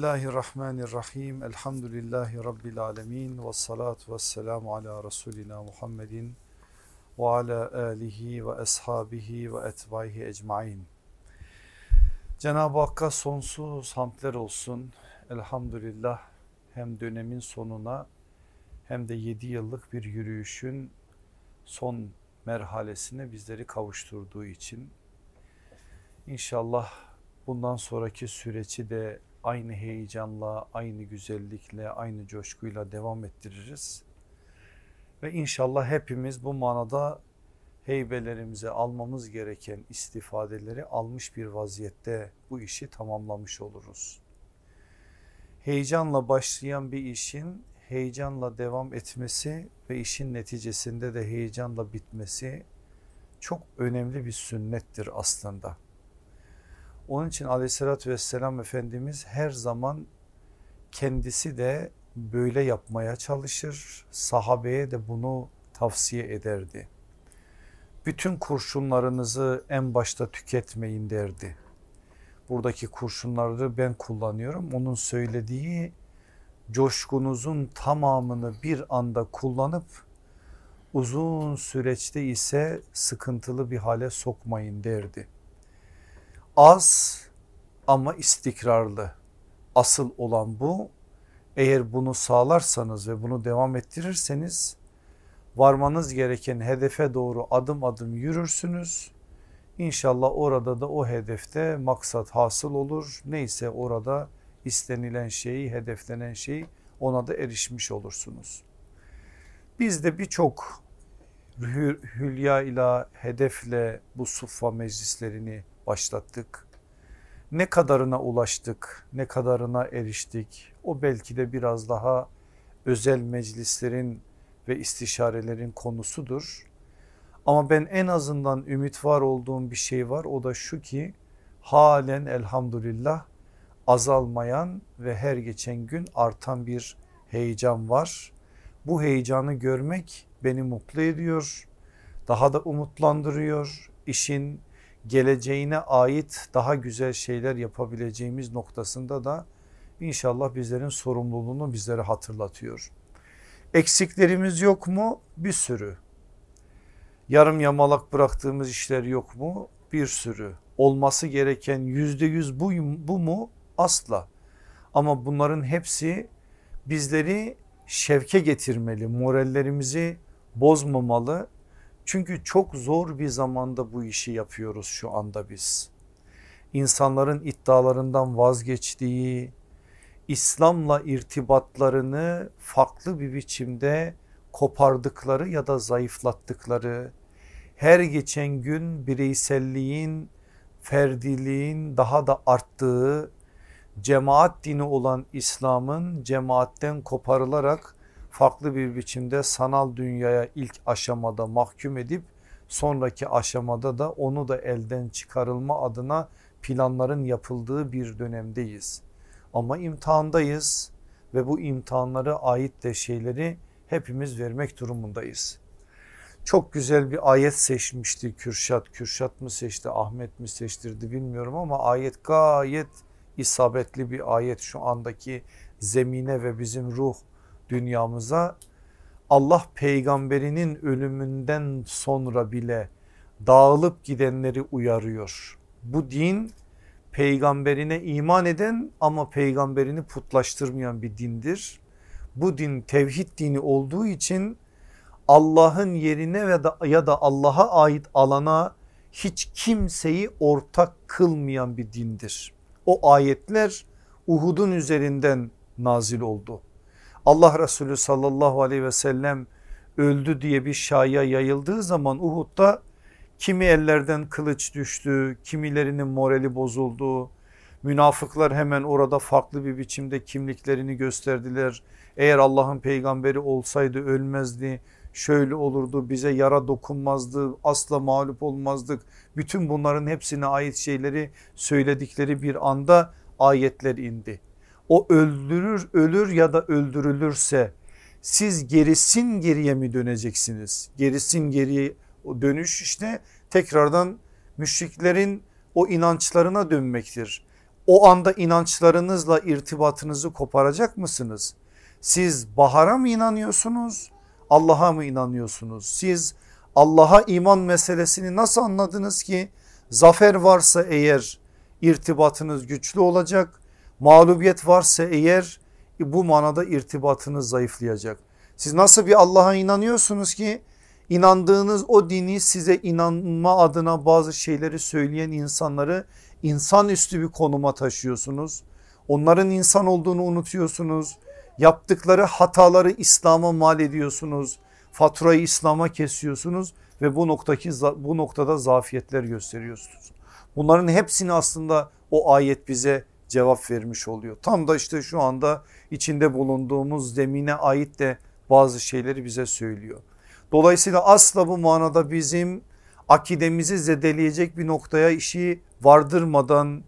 Bismillahirrahmanirrahim. Elhamdülillahi Rabbil alemin. Ve salatu ve selamu ala Resulina Muhammedin ve ala alihi ve ashabihi ve etbaihi ecmain. Cenab-ı Hakk'a sonsuz hamdler olsun. Elhamdülillah hem dönemin sonuna hem de 7 yıllık bir yürüyüşün son merhalesine bizleri kavuşturduğu için. İnşallah bundan sonraki süreci de aynı heyecanla, aynı güzellikle, aynı coşkuyla devam ettiririz. Ve inşallah hepimiz bu manada heybelerimize almamız gereken istifadeleri almış bir vaziyette bu işi tamamlamış oluruz. Heyecanla başlayan bir işin heyecanla devam etmesi ve işin neticesinde de heyecanla bitmesi çok önemli bir sünnettir aslında. Onun için aleyhissalatü vesselam Efendimiz her zaman kendisi de böyle yapmaya çalışır. Sahabeye de bunu tavsiye ederdi. Bütün kurşunlarınızı en başta tüketmeyin derdi. Buradaki kurşunları ben kullanıyorum. Onun söylediği coşkunuzun tamamını bir anda kullanıp uzun süreçte ise sıkıntılı bir hale sokmayın derdi az ama istikrarlı asıl olan bu. Eğer bunu sağlarsanız ve bunu devam ettirirseniz varmanız gereken hedefe doğru adım adım yürürsünüz. İnşallah orada da o hedefte maksat hasıl olur. Neyse orada istenilen şeyi, hedeflenen şeyi ona da erişmiş olursunuz. Biz de birçok hülya ile hedefle bu suffa meclislerini başlattık. Ne kadarına ulaştık, ne kadarına eriştik o belki de biraz daha özel meclislerin ve istişarelerin konusudur. Ama ben en azından ümit var olduğum bir şey var o da şu ki halen elhamdülillah azalmayan ve her geçen gün artan bir heyecan var. Bu heyecanı görmek beni mutlu ediyor, daha da umutlandırıyor. İşin geleceğine ait daha güzel şeyler yapabileceğimiz noktasında da inşallah bizlerin sorumluluğunu bizlere hatırlatıyor. Eksiklerimiz yok mu? Bir sürü. Yarım yamalak bıraktığımız işler yok mu? Bir sürü. Olması gereken yüzde yüz bu, bu mu? Asla. Ama bunların hepsi bizleri şevke getirmeli, morallerimizi bozmamalı çünkü çok zor bir zamanda bu işi yapıyoruz şu anda biz. İnsanların iddialarından vazgeçtiği, İslam'la irtibatlarını farklı bir biçimde kopardıkları ya da zayıflattıkları, her geçen gün bireyselliğin, ferdiliğin daha da arttığı, cemaat dini olan İslam'ın cemaatten koparılarak farklı bir biçimde sanal dünyaya ilk aşamada mahkum edip sonraki aşamada da onu da elden çıkarılma adına planların yapıldığı bir dönemdeyiz. Ama imtihandayız ve bu imtihanlara ait de şeyleri hepimiz vermek durumundayız. Çok güzel bir ayet seçmişti Kürşat. Kürşat mı seçti Ahmet mi seçtirdi bilmiyorum ama ayet gayet isabetli bir ayet şu andaki zemine ve bizim ruh dünyamıza Allah peygamberinin ölümünden sonra bile dağılıp gidenleri uyarıyor. Bu din peygamberine iman eden ama peygamberini putlaştırmayan bir dindir. Bu din tevhid dini olduğu için Allah'ın yerine ve da, ya da Allah'a ait alana hiç kimseyi ortak kılmayan bir dindir. O ayetler Uhud'un üzerinden nazil oldu. Allah Resulü sallallahu aleyhi ve sellem öldü diye bir şaya yayıldığı zaman Uhud'da kimi ellerden kılıç düştü, kimilerinin morali bozuldu. Münafıklar hemen orada farklı bir biçimde kimliklerini gösterdiler. Eğer Allah'ın peygamberi olsaydı ölmezdi, şöyle olurdu, bize yara dokunmazdı, asla mağlup olmazdık. Bütün bunların hepsine ait şeyleri söyledikleri bir anda ayetler indi o öldürür ölür ya da öldürülürse siz gerisin geriye mi döneceksiniz? Gerisin geriye o dönüş işte tekrardan müşriklerin o inançlarına dönmektir. o anda inançlarınızla irtibatınızı koparacak mısınız? Siz bahara mı inanıyorsunuz? Allah'a mı inanıyorsunuz? Siz Allah'a iman meselesini nasıl anladınız ki? Zafer varsa eğer irtibatınız güçlü olacak. Mağlubiyet varsa eğer bu manada irtibatınız zayıflayacak. Siz nasıl bir Allah'a inanıyorsunuz ki inandığınız o dini size inanma adına bazı şeyleri söyleyen insanları insanüstü bir konuma taşıyorsunuz. Onların insan olduğunu unutuyorsunuz. Yaptıkları hataları İslam'a mal ediyorsunuz. Faturayı İslam'a kesiyorsunuz ve bu noktaki bu noktada zafiyetler gösteriyorsunuz. Bunların hepsini aslında o ayet bize cevap vermiş oluyor. Tam da işte şu anda içinde bulunduğumuz zemine ait de bazı şeyleri bize söylüyor. Dolayısıyla asla bu manada bizim akidemizi zedeleyecek bir noktaya işi vardırmadan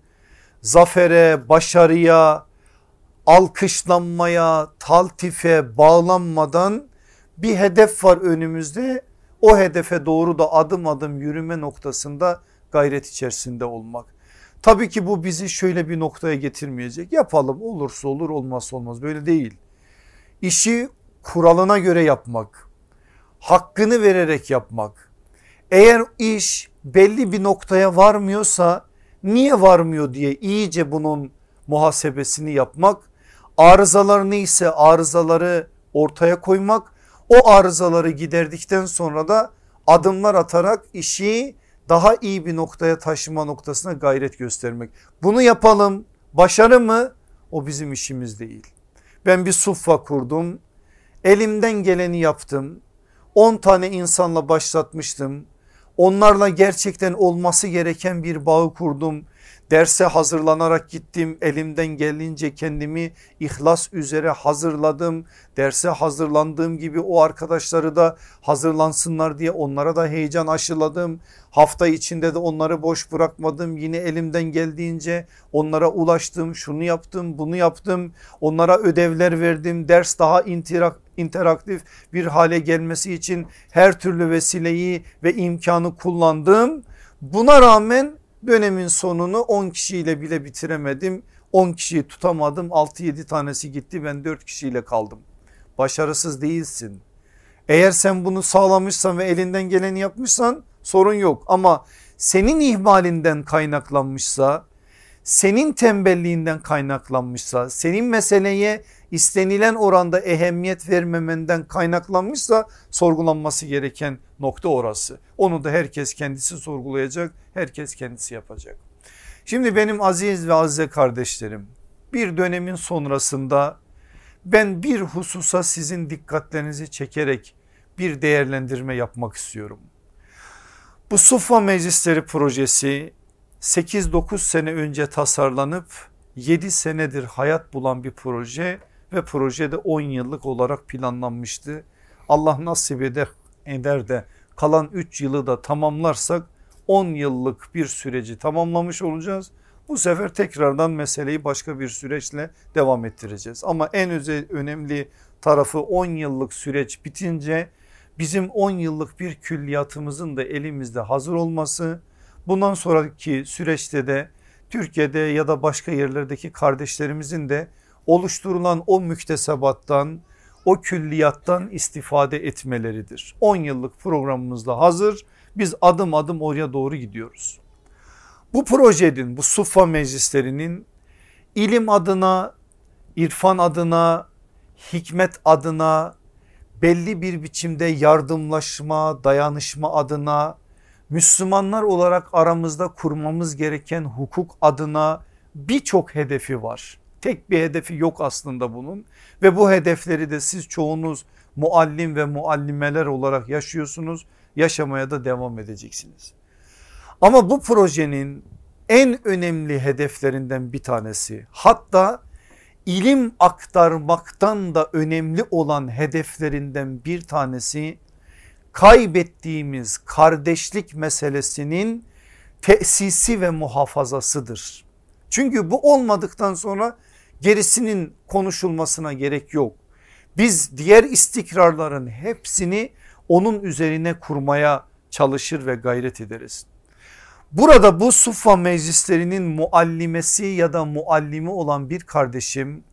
zafere, başarıya, alkışlanmaya, taltife bağlanmadan bir hedef var önümüzde. O hedefe doğru da adım adım yürüme noktasında gayret içerisinde olmak. Tabii ki bu bizi şöyle bir noktaya getirmeyecek. Yapalım olursa olur olmazsa olmaz böyle değil. İşi kuralına göre yapmak, hakkını vererek yapmak. Eğer iş belli bir noktaya varmıyorsa niye varmıyor diye iyice bunun muhasebesini yapmak. Arızalar neyse arızaları ortaya koymak. O arızaları giderdikten sonra da adımlar atarak işi daha iyi bir noktaya taşıma noktasına gayret göstermek. Bunu yapalım başarı mı? O bizim işimiz değil. Ben bir suffa kurdum. Elimden geleni yaptım. 10 tane insanla başlatmıştım. Onlarla gerçekten olması gereken bir bağı kurdum derse hazırlanarak gittim elimden gelince kendimi ihlas üzere hazırladım. Derse hazırlandığım gibi o arkadaşları da hazırlansınlar diye onlara da heyecan aşıladım. Hafta içinde de onları boş bırakmadım. Yine elimden geldiğince onlara ulaştım şunu yaptım bunu yaptım. Onlara ödevler verdim. Ders daha interak interaktif bir hale gelmesi için her türlü vesileyi ve imkanı kullandım. Buna rağmen Dönemin sonunu 10 kişiyle bile bitiremedim. 10 kişiyi tutamadım 6-7 tanesi gitti ben 4 kişiyle kaldım. Başarısız değilsin. Eğer sen bunu sağlamışsan ve elinden geleni yapmışsan sorun yok ama senin ihmalinden kaynaklanmışsa senin tembelliğinden kaynaklanmışsa senin meseleye istenilen oranda ehemmiyet vermemenden kaynaklanmışsa sorgulanması gereken nokta orası. Onu da herkes kendisi sorgulayacak herkes kendisi yapacak. Şimdi benim aziz ve azize kardeşlerim bir dönemin sonrasında ben bir hususa sizin dikkatlerinizi çekerek bir değerlendirme yapmak istiyorum. Bu Suffa Meclisleri projesi 8-9 sene önce tasarlanıp 7 senedir hayat bulan bir proje ve projede 10 yıllık olarak planlanmıştı. Allah nasip eder, de kalan 3 yılı da tamamlarsak 10 yıllık bir süreci tamamlamış olacağız. Bu sefer tekrardan meseleyi başka bir süreçle devam ettireceğiz. Ama en önemli tarafı 10 yıllık süreç bitince bizim 10 yıllık bir külliyatımızın da elimizde hazır olması bundan sonraki süreçte de Türkiye'de ya da başka yerlerdeki kardeşlerimizin de oluşturulan o müktesebattan o külliyattan istifade etmeleridir. 10 yıllık programımızda hazır biz adım adım oraya doğru gidiyoruz. Bu projenin bu Suffa meclislerinin ilim adına, irfan adına, hikmet adına, belli bir biçimde yardımlaşma, dayanışma adına, Müslümanlar olarak aramızda kurmamız gereken hukuk adına birçok hedefi var. Tek bir hedefi yok aslında bunun ve bu hedefleri de siz çoğunuz muallim ve muallimeler olarak yaşıyorsunuz yaşamaya da devam edeceksiniz. Ama bu projenin en önemli hedeflerinden bir tanesi hatta ilim aktarmaktan da önemli olan hedeflerinden bir tanesi kaybettiğimiz kardeşlik meselesinin tesisi ve muhafazasıdır. Çünkü bu olmadıktan sonra gerisinin konuşulmasına gerek yok. Biz diğer istikrarların hepsini onun üzerine kurmaya çalışır ve gayret ederiz. Burada bu Suffa meclislerinin muallimesi ya da muallimi olan bir kardeşim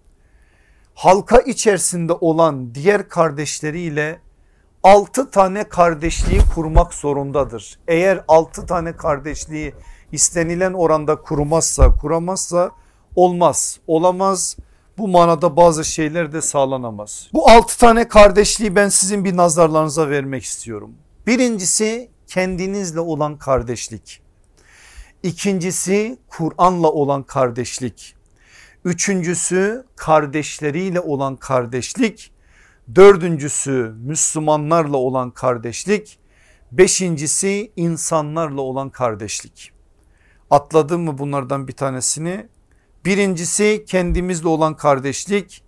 halka içerisinde olan diğer kardeşleriyle altı tane kardeşliği kurmak zorundadır. Eğer altı tane kardeşliği istenilen oranda kurmazsa kuramazsa olmaz olamaz bu manada bazı şeyler de sağlanamaz. Bu altı tane kardeşliği ben sizin bir nazarlarınıza vermek istiyorum. Birincisi kendinizle olan kardeşlik. İkincisi Kur'an'la olan kardeşlik. Üçüncüsü kardeşleriyle olan kardeşlik. Dördüncüsü Müslümanlarla olan kardeşlik. Beşincisi insanlarla olan kardeşlik. Atladım mı bunlardan bir tanesini? Birincisi kendimizle olan kardeşlik.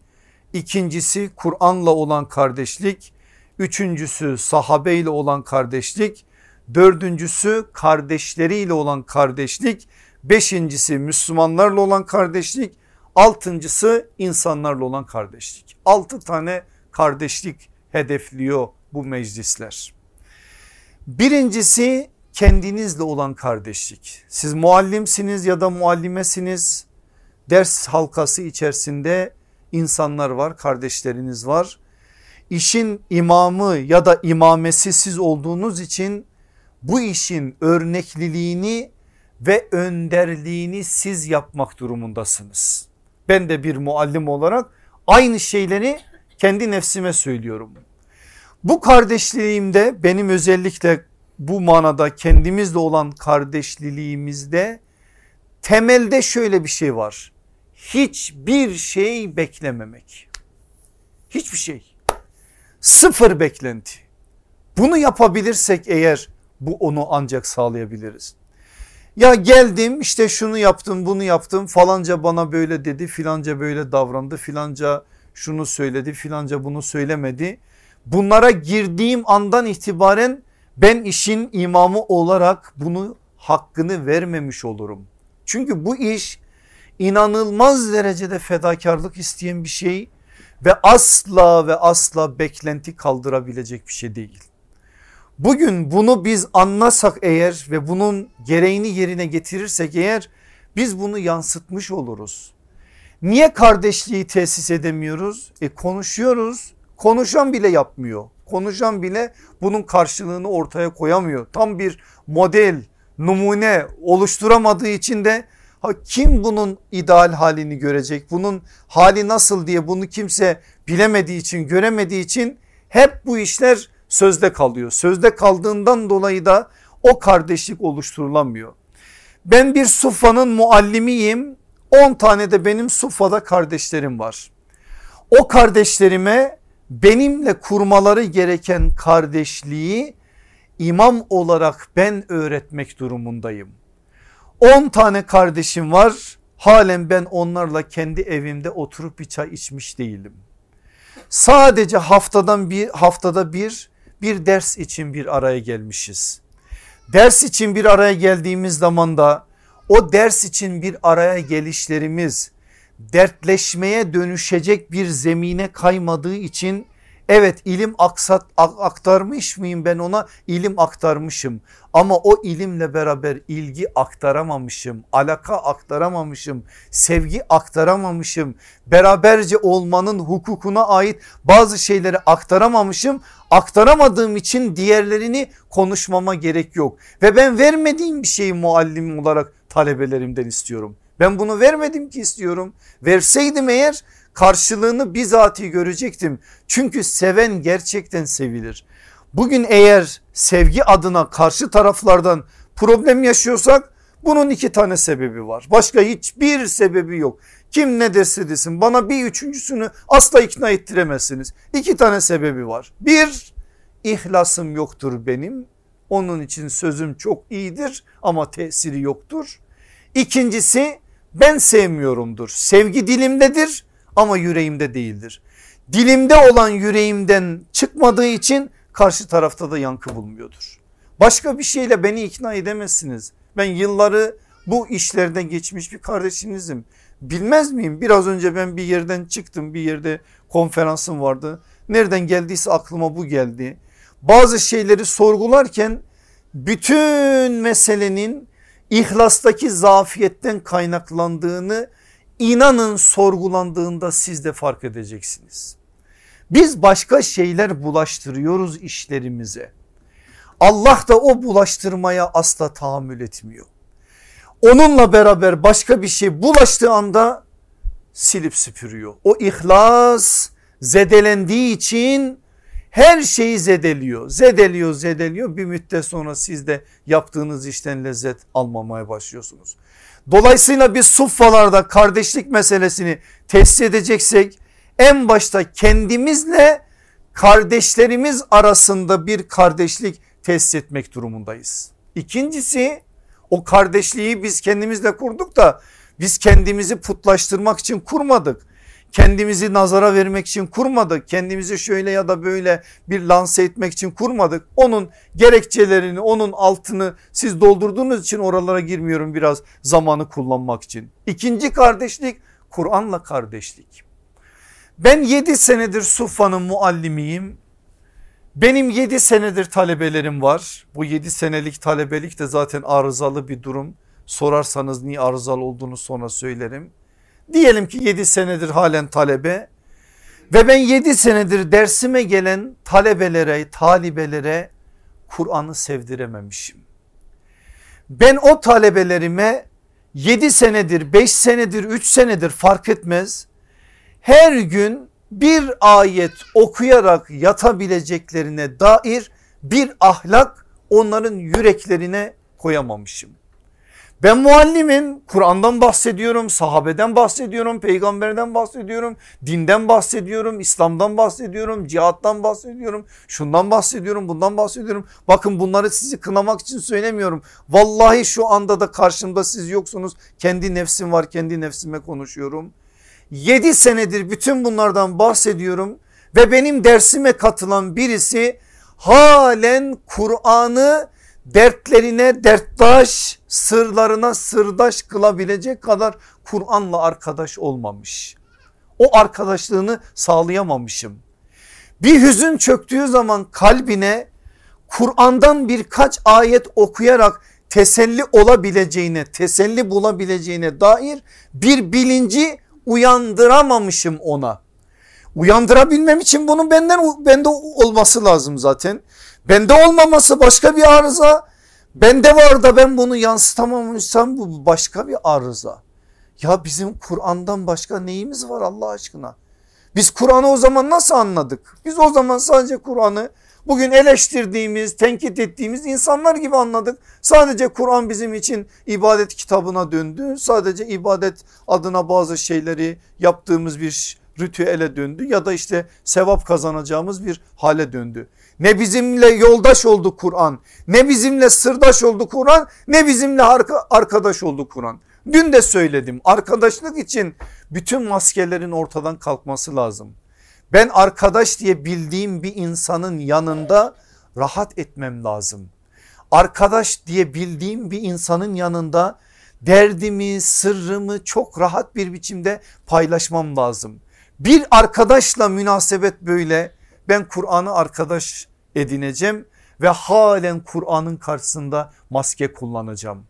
İkincisi Kur'an'la olan kardeşlik. Üçüncüsü sahabeyle olan kardeşlik. Dördüncüsü kardeşleriyle olan kardeşlik. Beşincisi Müslümanlarla olan kardeşlik. Altıncısı insanlarla olan kardeşlik. Altı tane kardeşlik hedefliyor bu meclisler. Birincisi kendinizle olan kardeşlik. Siz muallimsiniz ya da muallimesiniz. Ders halkası içerisinde insanlar var, kardeşleriniz var. İşin imamı ya da imamesi siz olduğunuz için bu işin örnekliliğini ve önderliğini siz yapmak durumundasınız. Ben de bir muallim olarak aynı şeyleri kendi nefsime söylüyorum. Bu kardeşliğimde benim özellikle bu manada kendimizle olan kardeşliliğimizde temelde şöyle bir şey var. Hiçbir şey beklememek. Hiçbir şey. Sıfır beklenti. Bunu yapabilirsek eğer bu onu ancak sağlayabiliriz. Ya geldim işte şunu yaptım bunu yaptım falanca bana böyle dedi filanca böyle davrandı filanca şunu söyledi filanca bunu söylemedi. Bunlara girdiğim andan itibaren ben işin imamı olarak bunu hakkını vermemiş olurum. Çünkü bu iş inanılmaz derecede fedakarlık isteyen bir şey ve asla ve asla beklenti kaldırabilecek bir şey değil. Bugün bunu biz anlasak eğer ve bunun gereğini yerine getirirsek eğer biz bunu yansıtmış oluruz. Niye kardeşliği tesis edemiyoruz? E konuşuyoruz konuşan bile yapmıyor. Konuşan bile bunun karşılığını ortaya koyamıyor. Tam bir model numune oluşturamadığı için de ha, kim bunun ideal halini görecek? Bunun hali nasıl diye bunu kimse bilemediği için göremediği için hep bu işler sözde kalıyor. Sözde kaldığından dolayı da o kardeşlik oluşturulamıyor. Ben bir sufanın muallimiyim 10 tane de benim sufada kardeşlerim var. O kardeşlerime benimle kurmaları gereken kardeşliği imam olarak ben öğretmek durumundayım. 10 tane kardeşim var halen ben onlarla kendi evimde oturup bir çay içmiş değilim. Sadece haftadan bir haftada bir bir ders için bir araya gelmişiz. Ders için bir araya geldiğimiz zaman da o ders için bir araya gelişlerimiz dertleşmeye dönüşecek bir zemine kaymadığı için Evet ilim aksat, aktarmış mıyım ben ona? İlim aktarmışım. Ama o ilimle beraber ilgi aktaramamışım alaka aktaramamışım sevgi aktaramamışım. Beraberce olmanın hukukuna ait bazı şeyleri aktaramamışım. Aktaramadığım için diğerlerini konuşmama gerek yok. Ve ben vermediğim bir şeyi muallim olarak talebelerimden istiyorum. Ben bunu vermedim ki istiyorum. Verseydim eğer karşılığını bizatihi görecektim. Çünkü seven gerçekten sevilir. Bugün eğer sevgi adına karşı taraflardan problem yaşıyorsak bunun iki tane sebebi var. Başka hiçbir sebebi yok. Kim ne derse desin bana bir üçüncüsünü asla ikna ettiremezsiniz. İki tane sebebi var. Bir ihlasım yoktur benim. Onun için sözüm çok iyidir ama tesiri yoktur. İkincisi ben sevmiyorumdur. Sevgi dilimdedir ama yüreğimde değildir. Dilimde olan yüreğimden çıkmadığı için karşı tarafta da yankı bulmuyordur. Başka bir şeyle beni ikna edemezsiniz. Ben yılları bu işlerden geçmiş bir kardeşinizim. Bilmez miyim? Biraz önce ben bir yerden çıktım bir yerde konferansım vardı. Nereden geldiyse aklıma bu geldi. Bazı şeyleri sorgularken bütün meselenin İhlastaki zafiyetten kaynaklandığını inanın sorgulandığında siz de fark edeceksiniz. Biz başka şeyler bulaştırıyoruz işlerimize. Allah da o bulaştırmaya asla tahammül etmiyor. Onunla beraber başka bir şey bulaştığı anda silip süpürüyor. O ihlas zedelendiği için her şeyi zedeliyor. Zedeliyor zedeliyor bir müddet sonra siz de yaptığınız işten lezzet almamaya başlıyorsunuz. Dolayısıyla biz suffalarda kardeşlik meselesini tesis edeceksek en başta kendimizle kardeşlerimiz arasında bir kardeşlik tesis etmek durumundayız. İkincisi o kardeşliği biz kendimizle kurduk da biz kendimizi putlaştırmak için kurmadık. Kendimizi nazara vermek için kurmadık. Kendimizi şöyle ya da böyle bir lanse etmek için kurmadık. Onun gerekçelerini onun altını siz doldurduğunuz için oralara girmiyorum biraz zamanı kullanmak için. İkinci kardeşlik Kur'an'la kardeşlik. Ben 7 senedir Suffa'nın muallimiyim. Benim 7 senedir talebelerim var. Bu 7 senelik talebelik de zaten arızalı bir durum. Sorarsanız niye arızalı olduğunu sonra söylerim. Diyelim ki 7 senedir halen talebe ve ben 7 senedir dersime gelen talebelere, talibelere Kur'an'ı sevdirememişim. Ben o talebelerime 7 senedir, 5 senedir, 3 senedir fark etmez. Her gün bir ayet okuyarak yatabileceklerine dair bir ahlak onların yüreklerine koyamamışım. Ben muallimim Kur'an'dan bahsediyorum sahabeden bahsediyorum peygamberden bahsediyorum dinden bahsediyorum İslam'dan bahsediyorum cihattan bahsediyorum şundan bahsediyorum bundan bahsediyorum. Bakın bunları sizi kınamak için söylemiyorum vallahi şu anda da karşımda siz yoksunuz kendi nefsim var kendi nefsime konuşuyorum. 7 senedir bütün bunlardan bahsediyorum ve benim dersime katılan birisi halen Kur'an'ı dertlerine derttaş sırlarına sırdaş kılabilecek kadar Kur'an'la arkadaş olmamış. O arkadaşlığını sağlayamamışım. Bir hüzün çöktüğü zaman kalbine Kur'an'dan birkaç ayet okuyarak teselli olabileceğine, teselli bulabileceğine dair bir bilinci uyandıramamışım ona. Uyandırabilmem için bunun benden bende olması lazım zaten. Bende olmaması başka bir arıza. Bende var da ben bunu yansıtamamışsam bu başka bir arıza. Ya bizim Kur'an'dan başka neyimiz var Allah aşkına? Biz Kur'an'ı o zaman nasıl anladık? Biz o zaman sadece Kur'an'ı bugün eleştirdiğimiz, tenkit ettiğimiz insanlar gibi anladık. Sadece Kur'an bizim için ibadet kitabına döndü. Sadece ibadet adına bazı şeyleri yaptığımız bir ritüele döndü ya da işte sevap kazanacağımız bir hale döndü. Ne bizimle yoldaş oldu Kur'an ne bizimle sırdaş oldu Kur'an ne bizimle arkadaş oldu Kur'an. Dün de söyledim arkadaşlık için bütün maskelerin ortadan kalkması lazım. Ben arkadaş diye bildiğim bir insanın yanında rahat etmem lazım. Arkadaş diye bildiğim bir insanın yanında derdimi sırrımı çok rahat bir biçimde paylaşmam lazım. Bir arkadaşla münasebet böyle ben Kur'an'ı arkadaş edineceğim ve halen Kur'an'ın karşısında maske kullanacağım.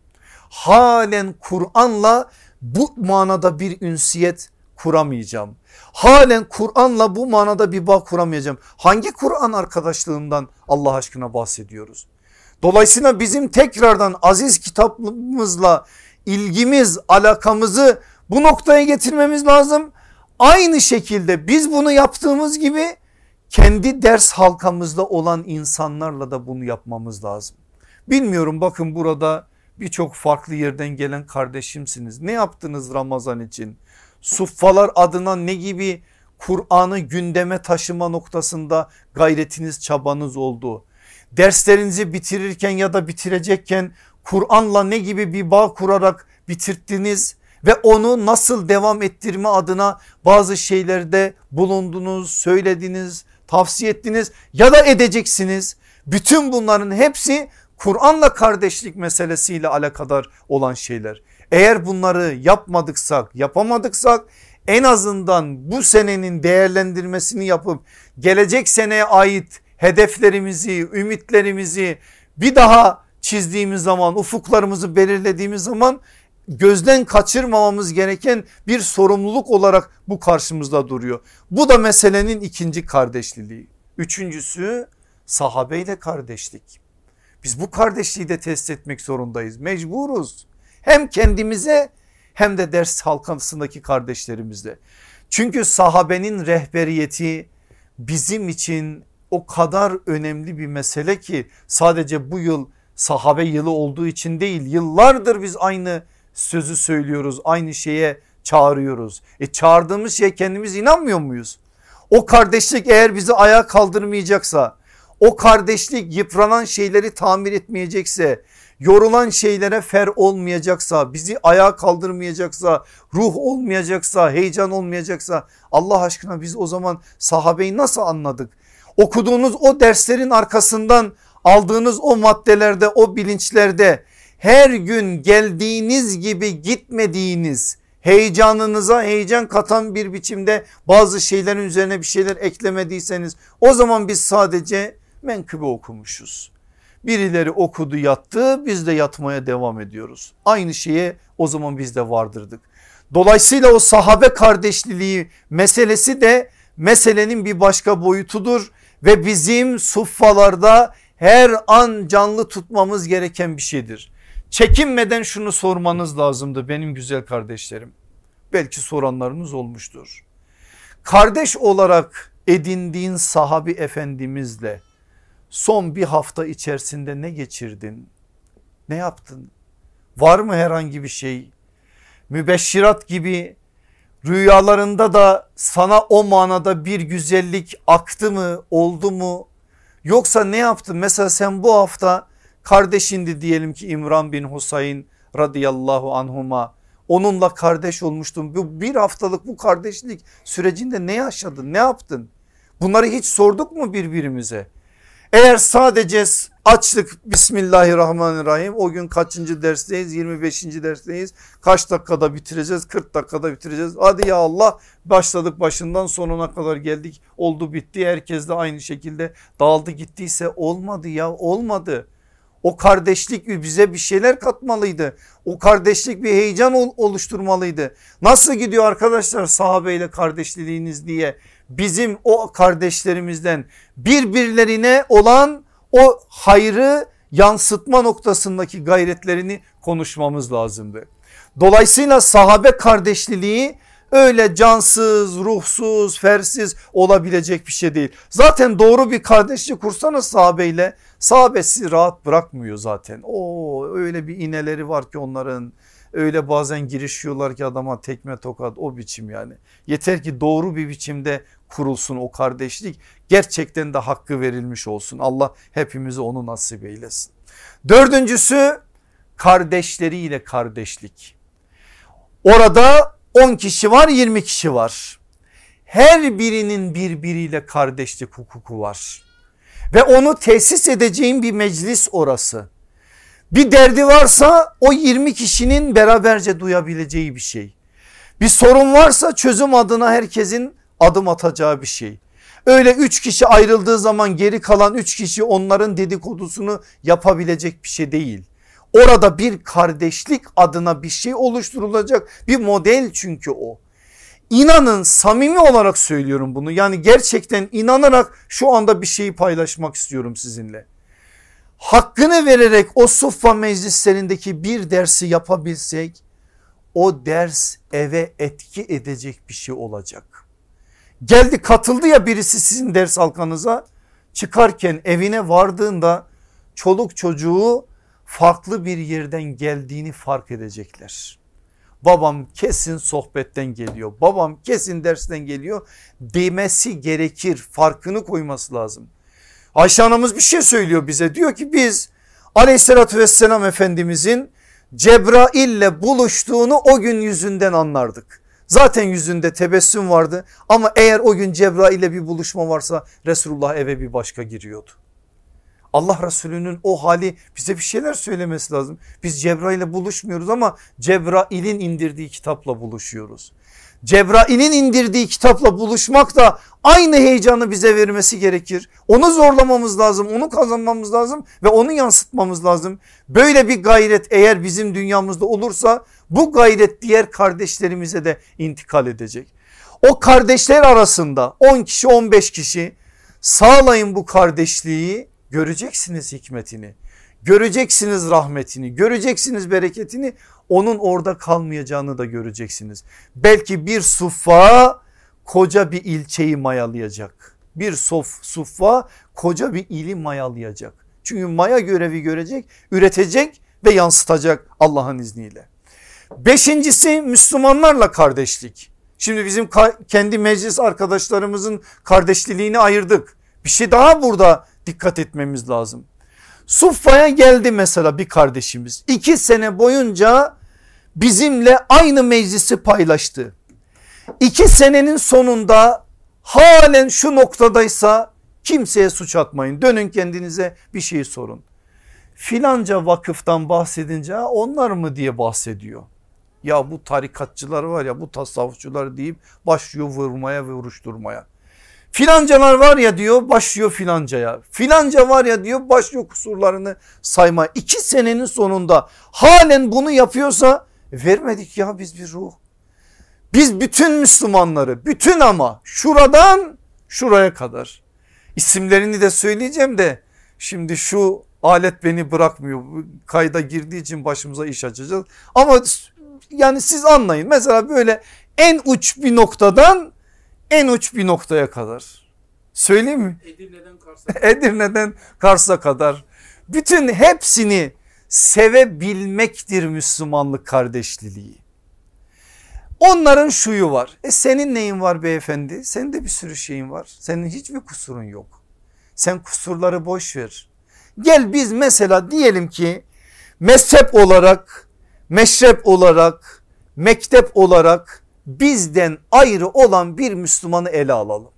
Halen Kur'an'la bu manada bir ünsiyet kuramayacağım. Halen Kur'an'la bu manada bir bağ kuramayacağım. Hangi Kur'an arkadaşlığından Allah aşkına bahsediyoruz? Dolayısıyla bizim tekrardan aziz kitabımızla ilgimiz alakamızı bu noktaya getirmemiz lazım. Aynı şekilde biz bunu yaptığımız gibi kendi ders halkamızda olan insanlarla da bunu yapmamız lazım. Bilmiyorum bakın burada birçok farklı yerden gelen kardeşimsiniz. Ne yaptınız Ramazan için? Suffalar adına ne gibi Kur'an'ı gündeme taşıma noktasında gayretiniz çabanız oldu? Derslerinizi bitirirken ya da bitirecekken Kur'an'la ne gibi bir bağ kurarak bitirttiniz ve onu nasıl devam ettirme adına bazı şeylerde bulundunuz, söylediniz, tavsiye ettiniz ya da edeceksiniz. Bütün bunların hepsi Kur'an'la kardeşlik meselesiyle alakadar olan şeyler. Eğer bunları yapmadıksak yapamadıksak en azından bu senenin değerlendirmesini yapıp gelecek seneye ait hedeflerimizi ümitlerimizi bir daha çizdiğimiz zaman ufuklarımızı belirlediğimiz zaman gözden kaçırmamamız gereken bir sorumluluk olarak bu karşımızda duruyor. Bu da meselenin ikinci kardeşliliği. Üçüncüsü sahabeyle kardeşlik. Biz bu kardeşliği de test etmek zorundayız mecburuz. Hem kendimize hem de ders halkasındaki kardeşlerimizle. Çünkü sahabenin rehberiyeti bizim için o kadar önemli bir mesele ki sadece bu yıl sahabe yılı olduğu için değil yıllardır biz aynı sözü söylüyoruz aynı şeye çağırıyoruz. E çağırdığımız şeye kendimiz inanmıyor muyuz? O kardeşlik eğer bizi ayağa kaldırmayacaksa o kardeşlik yıpranan şeyleri tamir etmeyecekse yorulan şeylere fer olmayacaksa bizi ayağa kaldırmayacaksa ruh olmayacaksa heyecan olmayacaksa Allah aşkına biz o zaman sahabeyi nasıl anladık? Okuduğunuz o derslerin arkasından aldığınız o maddelerde o bilinçlerde her gün geldiğiniz gibi gitmediğiniz heyecanınıza heyecan katan bir biçimde bazı şeylerin üzerine bir şeyler eklemediyseniz o zaman biz sadece menkıbe okumuşuz. Birileri okudu yattı biz de yatmaya devam ediyoruz. Aynı şeye o zaman biz de vardırdık. Dolayısıyla o sahabe kardeşliliği meselesi de meselenin bir başka boyutudur ve bizim suffalarda her an canlı tutmamız gereken bir şeydir. Çekinmeden şunu sormanız lazımdı benim güzel kardeşlerim. Belki soranlarınız olmuştur. Kardeş olarak edindiğin sahabi efendimizle son bir hafta içerisinde ne geçirdin? Ne yaptın? Var mı herhangi bir şey? Mübeşşirat gibi rüyalarında da sana o manada bir güzellik aktı mı oldu mu? Yoksa ne yaptın? Mesela sen bu hafta kardeşindi diyelim ki İmran bin Husayn radıyallahu anhuma onunla kardeş olmuştun. Bu bir haftalık bu kardeşlik sürecinde ne yaşadın ne yaptın? Bunları hiç sorduk mu birbirimize? Eğer sadece açlık Bismillahirrahmanirrahim o gün kaçıncı dersteyiz 25. dersteyiz kaç dakikada bitireceğiz 40 dakikada bitireceğiz hadi ya Allah başladık başından sonuna kadar geldik oldu bitti herkes de aynı şekilde dağıldı gittiyse olmadı ya olmadı. O kardeşlik bize bir şeyler katmalıydı. O kardeşlik bir heyecan oluşturmalıydı. Nasıl gidiyor arkadaşlar sahabeyle kardeşliğiniz diye bizim o kardeşlerimizden birbirlerine olan o hayrı yansıtma noktasındaki gayretlerini konuşmamız lazımdı. Dolayısıyla sahabe kardeşliği öyle cansız, ruhsuz, fersiz olabilecek bir şey değil. Zaten doğru bir kardeşlik kursanız sahabeyle sahabe sizi rahat bırakmıyor zaten. O öyle bir ineleri var ki onların öyle bazen girişiyorlar ki adama tekme tokat o biçim yani. Yeter ki doğru bir biçimde kurulsun o kardeşlik gerçekten de hakkı verilmiş olsun. Allah hepimizi onu nasip eylesin. Dördüncüsü kardeşleriyle kardeşlik. Orada 10 kişi var 20 kişi var. Her birinin birbiriyle kardeşlik hukuku var. Ve onu tesis edeceğin bir meclis orası. Bir derdi varsa o 20 kişinin beraberce duyabileceği bir şey. Bir sorun varsa çözüm adına herkesin adım atacağı bir şey. Öyle 3 kişi ayrıldığı zaman geri kalan 3 kişi onların dedikodusunu yapabilecek bir şey değil. Orada bir kardeşlik adına bir şey oluşturulacak bir model çünkü o. İnanın samimi olarak söylüyorum bunu yani gerçekten inanarak şu anda bir şeyi paylaşmak istiyorum sizinle. Hakkını vererek o suffa meclislerindeki bir dersi yapabilsek o ders eve etki edecek bir şey olacak. Geldi katıldı ya birisi sizin ders halkanıza çıkarken evine vardığında çoluk çocuğu farklı bir yerden geldiğini fark edecekler. Babam kesin sohbetten geliyor. Babam kesin dersten geliyor demesi gerekir. Farkını koyması lazım. Ayşe anamız bir şey söylüyor bize. Diyor ki biz aleyhissalatü vesselam efendimizin Cebrail ile buluştuğunu o gün yüzünden anlardık. Zaten yüzünde tebessüm vardı ama eğer o gün Cebrail ile bir buluşma varsa Resulullah eve bir başka giriyordu. Allah Resulü'nün o hali bize bir şeyler söylemesi lazım. Biz Cebrail ile buluşmuyoruz ama Cebrail'in indirdiği kitapla buluşuyoruz. Cebrail'in indirdiği kitapla buluşmak da aynı heyecanı bize vermesi gerekir. Onu zorlamamız lazım, onu kazanmamız lazım ve onu yansıtmamız lazım. Böyle bir gayret eğer bizim dünyamızda olursa bu gayret diğer kardeşlerimize de intikal edecek. O kardeşler arasında 10 kişi 15 kişi sağlayın bu kardeşliği göreceksiniz hikmetini. Göreceksiniz rahmetini, göreceksiniz bereketini. Onun orada kalmayacağını da göreceksiniz. Belki bir suffa koca bir ilçeyi mayalayacak. Bir sof, suffa koca bir ili mayalayacak. Çünkü maya görevi görecek, üretecek ve yansıtacak Allah'ın izniyle. Beşincisi Müslümanlarla kardeşlik. Şimdi bizim kendi meclis arkadaşlarımızın kardeşliğini ayırdık. Bir şey daha burada dikkat etmemiz lazım. Suffa'ya geldi mesela bir kardeşimiz. iki sene boyunca bizimle aynı meclisi paylaştı. İki senenin sonunda halen şu noktadaysa kimseye suç atmayın. Dönün kendinize bir şey sorun. Filanca vakıftan bahsedince onlar mı diye bahsediyor. Ya bu tarikatçılar var ya bu tasavvufçular deyip başlıyor vurmaya ve vuruşturmaya. Filancalar var ya diyor başlıyor filancaya. Filanca var ya diyor başlıyor kusurlarını sayma. İki senenin sonunda halen bunu yapıyorsa vermedik ya biz bir ruh. Biz bütün Müslümanları bütün ama şuradan şuraya kadar isimlerini de söyleyeceğim de şimdi şu alet beni bırakmıyor. Kayda girdiği için başımıza iş açacağız. Ama yani siz anlayın mesela böyle en uç bir noktadan en uç bir noktaya kadar. Söyleyeyim mi? Edirne'den Kars'a kadar. Edirne'den Kars'a kadar. Bütün hepsini sevebilmektir Müslümanlık kardeşliliği. Onların şuyu var. E senin neyin var beyefendi? Senin de bir sürü şeyin var. Senin hiçbir kusurun yok. Sen kusurları boş ver. Gel biz mesela diyelim ki mezhep olarak, meşrep olarak, mektep olarak bizden ayrı olan bir Müslümanı ele alalım.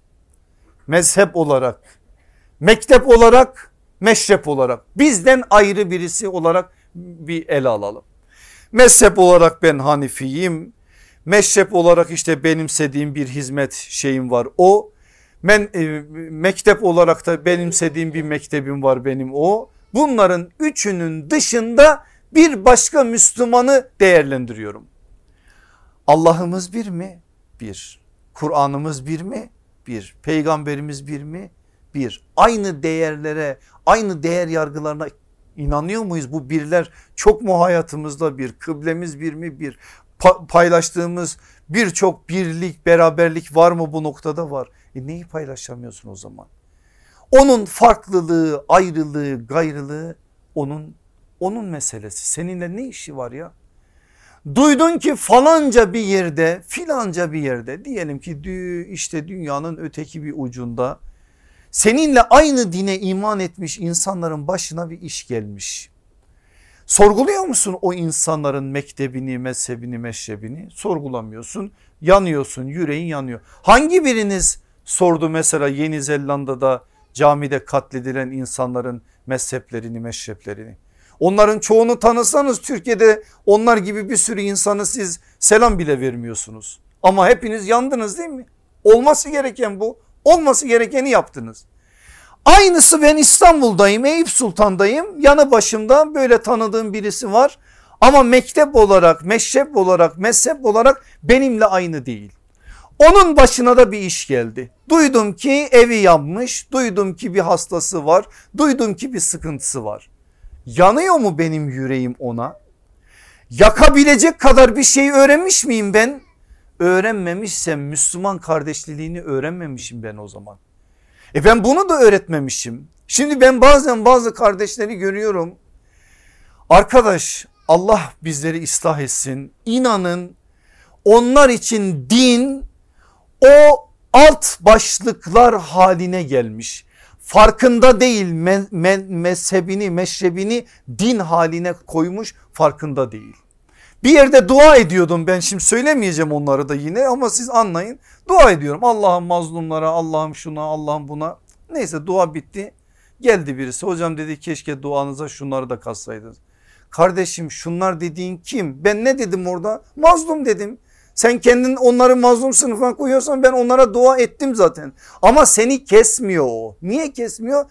Mezhep olarak, mektep olarak, meşrep olarak bizden ayrı birisi olarak bir ele alalım. Mezhep olarak ben Hanifiyim. Meşrep olarak işte benimsediğim bir hizmet şeyim var o. Ben e, mektep olarak da benimsediğim bir mektebim var benim o. Bunların üçünün dışında bir başka Müslümanı değerlendiriyorum. Allah'ımız bir mi? Bir. Kur'an'ımız bir mi? Bir. Peygamberimiz bir mi? Bir. Aynı değerlere, aynı değer yargılarına inanıyor muyuz? Bu birler çok mu hayatımızda bir? Kıblemiz bir mi? Bir. Pa paylaştığımız birçok birlik, beraberlik var mı bu noktada? Var. E neyi paylaşamıyorsun o zaman? Onun farklılığı, ayrılığı, gayrılığı onun onun meselesi. Seninle ne işi var ya? Duydun ki falanca bir yerde filanca bir yerde diyelim ki işte dünyanın öteki bir ucunda seninle aynı dine iman etmiş insanların başına bir iş gelmiş. Sorguluyor musun o insanların mektebini, mezhebini, meşrebini? Sorgulamıyorsun. Yanıyorsun, yüreğin yanıyor. Hangi biriniz sordu mesela Yeni Zelanda'da camide katledilen insanların mezheplerini, meşreplerini? Onların çoğunu tanısanız Türkiye'de onlar gibi bir sürü insanı siz selam bile vermiyorsunuz. Ama hepiniz yandınız değil mi? Olması gereken bu. Olması gerekeni yaptınız. Aynısı ben İstanbul'dayım Eyüp Sultan'dayım yanı başımda böyle tanıdığım birisi var. Ama mektep olarak meşrep olarak mezhep olarak benimle aynı değil. Onun başına da bir iş geldi. Duydum ki evi yanmış, duydum ki bir hastası var, duydum ki bir sıkıntısı var. Yanıyor mu benim yüreğim ona? Yakabilecek kadar bir şey öğrenmiş miyim ben? Öğrenmemişsem Müslüman kardeşliğini öğrenmemişim ben o zaman. E ben bunu da öğretmemişim. Şimdi ben bazen bazı kardeşleri görüyorum. Arkadaş Allah bizleri ıslah etsin. İnanın onlar için din o alt başlıklar haline gelmiş farkında değil me, me, mezhebini meşrebini din haline koymuş farkında değil. Bir yerde dua ediyordum ben şimdi söylemeyeceğim onları da yine ama siz anlayın. Dua ediyorum Allah'ım mazlumlara Allah'ım şuna Allah'ım buna. Neyse dua bitti. Geldi birisi hocam dedi keşke duanıza şunları da katsaydınız. Kardeşim şunlar dediğin kim? Ben ne dedim orada? Mazlum dedim. Sen kendin onları mazlum sınıfına koyuyorsan ben onlara dua ettim zaten. Ama seni kesmiyor o. Niye kesmiyor?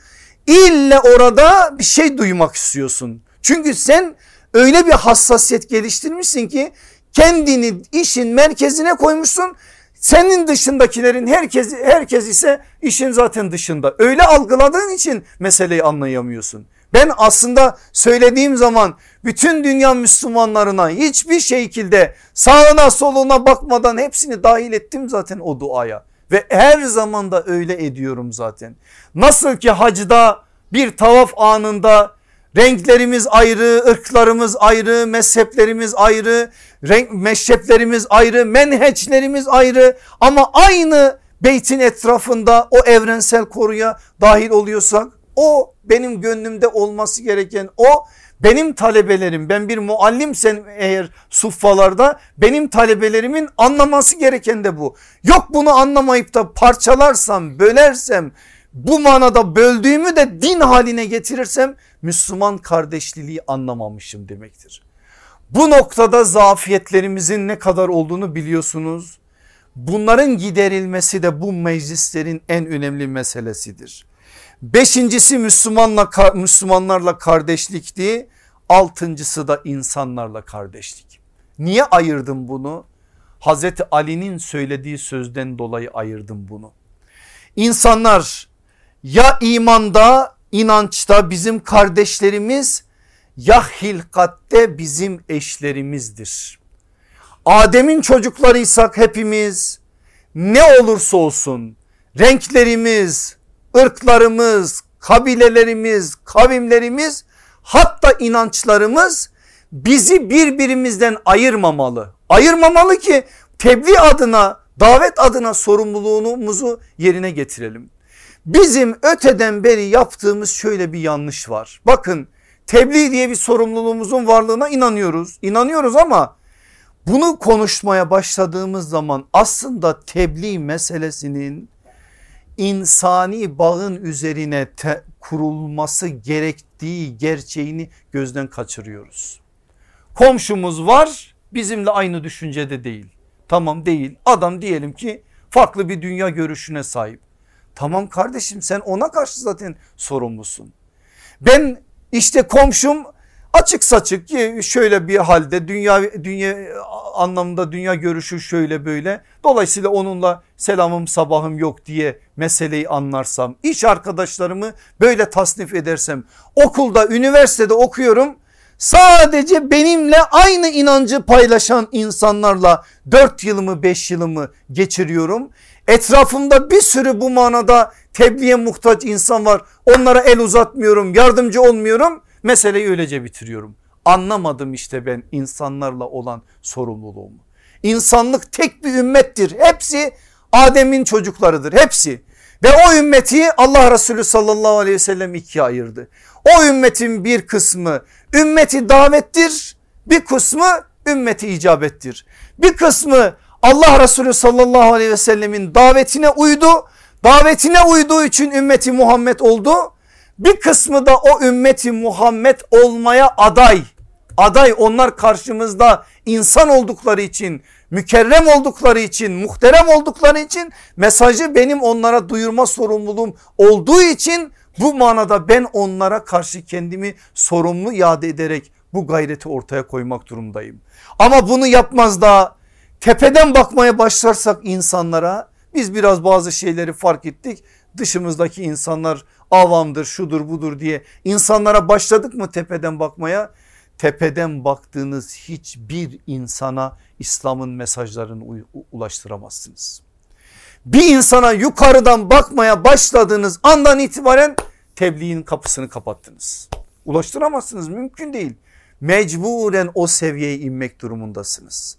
İlle orada bir şey duymak istiyorsun. Çünkü sen öyle bir hassasiyet geliştirmişsin ki kendini işin merkezine koymuşsun. Senin dışındakilerin herkes, herkes ise işin zaten dışında. Öyle algıladığın için meseleyi anlayamıyorsun. Ben aslında söylediğim zaman bütün dünya Müslümanlarına hiçbir şekilde sağına soluna bakmadan hepsini dahil ettim zaten o duaya. Ve her zaman da öyle ediyorum zaten. Nasıl ki hacda bir tavaf anında renklerimiz ayrı, ırklarımız ayrı, mezheplerimiz ayrı, renk, meşreplerimiz ayrı, menheçlerimiz ayrı ama aynı beytin etrafında o evrensel koruya dahil oluyorsak o benim gönlümde olması gereken o benim talebelerim ben bir muallimsem eğer suffalarda benim talebelerimin anlaması gereken de bu. Yok bunu anlamayıp da parçalarsam bölersem bu manada böldüğümü de din haline getirirsem Müslüman kardeşliliği anlamamışım demektir. Bu noktada zafiyetlerimizin ne kadar olduğunu biliyorsunuz. Bunların giderilmesi de bu meclislerin en önemli meselesidir. Beşincisi Müslümanla, Müslümanlarla kardeşlikti. Altıncısı da insanlarla kardeşlik. Niye ayırdım bunu? Hazreti Ali'nin söylediği sözden dolayı ayırdım bunu. İnsanlar ya imanda inançta bizim kardeşlerimiz ya hilkatte bizim eşlerimizdir. Adem'in çocuklarıysak hepimiz ne olursa olsun renklerimiz, ırklarımız, kabilelerimiz, kavimlerimiz hatta inançlarımız bizi birbirimizden ayırmamalı. Ayırmamalı ki tebliğ adına davet adına sorumluluğumuzu yerine getirelim. Bizim öteden beri yaptığımız şöyle bir yanlış var. Bakın tebliğ diye bir sorumluluğumuzun varlığına inanıyoruz. İnanıyoruz ama bunu konuşmaya başladığımız zaman aslında tebliğ meselesinin insani bağın üzerine te, kurulması gerektiği gerçeğini gözden kaçırıyoruz. Komşumuz var bizimle aynı düşüncede değil. Tamam değil adam diyelim ki farklı bir dünya görüşüne sahip. Tamam kardeşim sen ona karşı zaten sorumlusun. Ben işte komşum açık saçık şöyle bir halde dünya dünya anlamında dünya görüşü şöyle böyle. Dolayısıyla onunla selamım sabahım yok diye meseleyi anlarsam iş arkadaşlarımı böyle tasnif edersem okulda üniversitede okuyorum sadece benimle aynı inancı paylaşan insanlarla 4 yılımı 5 yılımı geçiriyorum. Etrafımda bir sürü bu manada tebliğe muhtaç insan var. Onlara el uzatmıyorum, yardımcı olmuyorum. Meseleyi öylece bitiriyorum. Anlamadım işte ben insanlarla olan sorumluluğumu. İnsanlık tek bir ümmettir. Hepsi Adem'in çocuklarıdır hepsi. Ve o ümmeti Allah Resulü sallallahu aleyhi ve sellem ikiye ayırdı. O ümmetin bir kısmı ümmeti davettir bir kısmı ümmeti icabettir. Bir kısmı Allah Resulü sallallahu aleyhi ve sellemin davetine uydu. Davetine uyduğu için ümmeti Muhammed oldu. Bir kısmı da o ümmeti Muhammed olmaya aday. Aday onlar karşımızda insan oldukları için, mükerrem oldukları için, muhterem oldukları için mesajı benim onlara duyurma sorumluluğum olduğu için bu manada ben onlara karşı kendimi sorumlu iade ederek bu gayreti ortaya koymak durumdayım. Ama bunu yapmaz da tepeden bakmaya başlarsak insanlara biz biraz bazı şeyleri fark ettik. Dışımızdaki insanlar avamdır şudur budur diye insanlara başladık mı tepeden bakmaya? Tepeden baktığınız hiçbir insana İslam'ın mesajlarını ulaştıramazsınız. Bir insana yukarıdan bakmaya başladığınız andan itibaren tebliğin kapısını kapattınız. Ulaştıramazsınız mümkün değil. Mecburen o seviyeye inmek durumundasınız.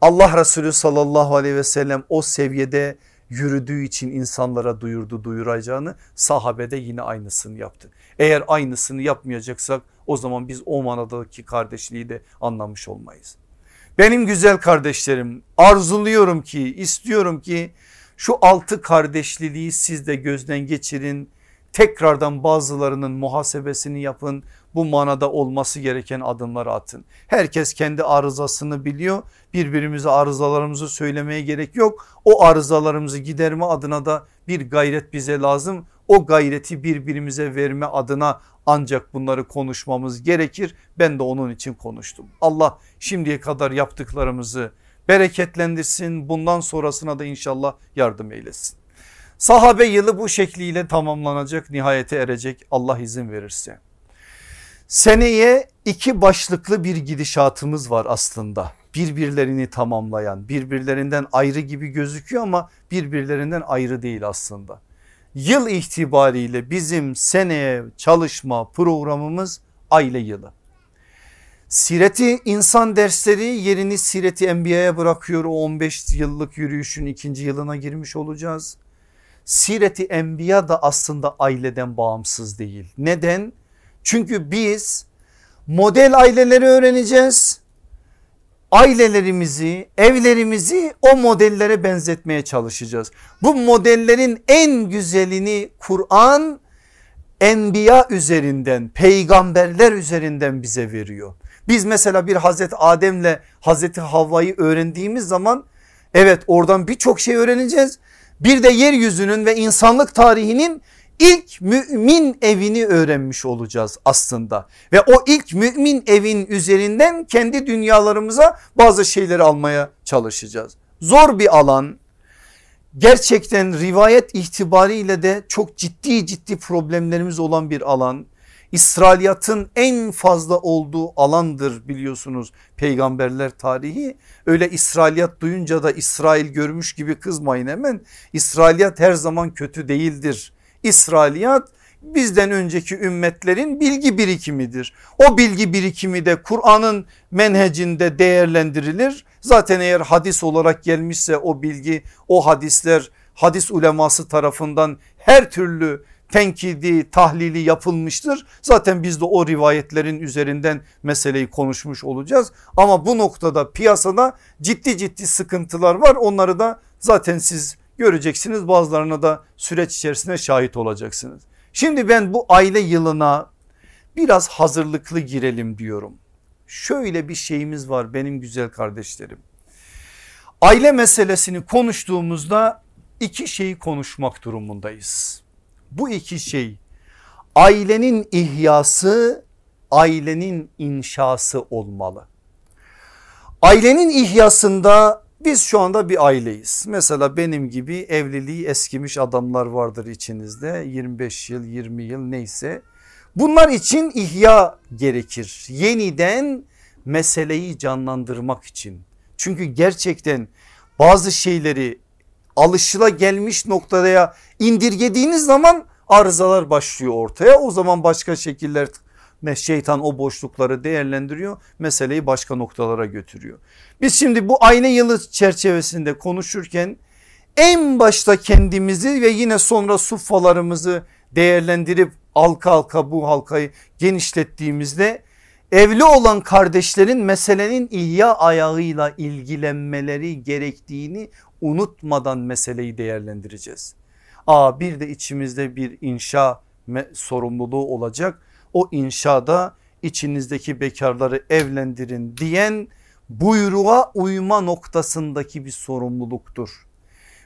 Allah Resulü sallallahu aleyhi ve sellem o seviyede yürüdüğü için insanlara duyurdu duyuracağını sahabede yine aynısını yaptı. Eğer aynısını yapmayacaksak o zaman biz o manadaki kardeşliği de anlamış olmayız. Benim güzel kardeşlerim arzuluyorum ki istiyorum ki şu altı kardeşliliği siz de gözden geçirin tekrardan bazılarının muhasebesini yapın. Bu manada olması gereken adımları atın. Herkes kendi arızasını biliyor. Birbirimize arızalarımızı söylemeye gerek yok. O arızalarımızı giderme adına da bir gayret bize lazım. O gayreti birbirimize verme adına ancak bunları konuşmamız gerekir. Ben de onun için konuştum. Allah şimdiye kadar yaptıklarımızı bereketlendirsin. Bundan sonrasına da inşallah yardım eylesin. Sahabe yılı bu şekliyle tamamlanacak nihayete erecek Allah izin verirse. Seneye iki başlıklı bir gidişatımız var aslında birbirlerini tamamlayan birbirlerinden ayrı gibi gözüküyor ama birbirlerinden ayrı değil aslında. Yıl itibariyle bizim seneye çalışma programımız aile yılı. Sireti insan dersleri yerini Sireti Enbiya'ya bırakıyor. O 15 yıllık yürüyüşün ikinci yılına girmiş olacağız. Sireti Enbiya da aslında aileden bağımsız değil. Neden? Çünkü biz model aileleri öğreneceğiz. Ailelerimizi, evlerimizi o modellere benzetmeye çalışacağız. Bu modellerin en güzelini Kur'an enbiya üzerinden, peygamberler üzerinden bize veriyor. Biz mesela bir Hazreti Adem'le Hazreti Havva'yı öğrendiğimiz zaman evet oradan birçok şey öğreneceğiz. Bir de yeryüzünün ve insanlık tarihinin ilk mümin evini öğrenmiş olacağız aslında. Ve o ilk mümin evin üzerinden kendi dünyalarımıza bazı şeyleri almaya çalışacağız. Zor bir alan gerçekten rivayet itibariyle de çok ciddi ciddi problemlerimiz olan bir alan. İsrailiyatın en fazla olduğu alandır biliyorsunuz peygamberler tarihi. Öyle İsrailiyat duyunca da İsrail görmüş gibi kızmayın hemen. İsrailiyat her zaman kötü değildir. İsrailiyat bizden önceki ümmetlerin bilgi birikimidir. O bilgi birikimi de Kur'an'ın menhecinde değerlendirilir. Zaten eğer hadis olarak gelmişse o bilgi o hadisler hadis uleması tarafından her türlü tenkidi tahlili yapılmıştır. Zaten biz de o rivayetlerin üzerinden meseleyi konuşmuş olacağız. Ama bu noktada piyasada ciddi ciddi sıkıntılar var. Onları da zaten siz göreceksiniz bazılarına da süreç içerisinde şahit olacaksınız. Şimdi ben bu aile yılına biraz hazırlıklı girelim diyorum. Şöyle bir şeyimiz var benim güzel kardeşlerim. Aile meselesini konuştuğumuzda iki şeyi konuşmak durumundayız. Bu iki şey ailenin ihyası ailenin inşası olmalı. Ailenin ihyasında biz şu anda bir aileyiz. Mesela benim gibi evliliği eskimiş adamlar vardır içinizde 25 yıl 20 yıl neyse. Bunlar için ihya gerekir. Yeniden meseleyi canlandırmak için. Çünkü gerçekten bazı şeyleri alışıla gelmiş noktaya indirgediğiniz zaman arızalar başlıyor ortaya. O zaman başka şekiller şeytan o boşlukları değerlendiriyor meseleyi başka noktalara götürüyor. Biz şimdi bu aile yılı çerçevesinde konuşurken en başta kendimizi ve yine sonra suffalarımızı değerlendirip halka halka bu halkayı genişlettiğimizde evli olan kardeşlerin meselenin ihya ayağıyla ilgilenmeleri gerektiğini unutmadan meseleyi değerlendireceğiz. Aa bir de içimizde bir inşa sorumluluğu olacak. O inşada içinizdeki bekarları evlendirin diyen buyruğa uyma noktasındaki bir sorumluluktur.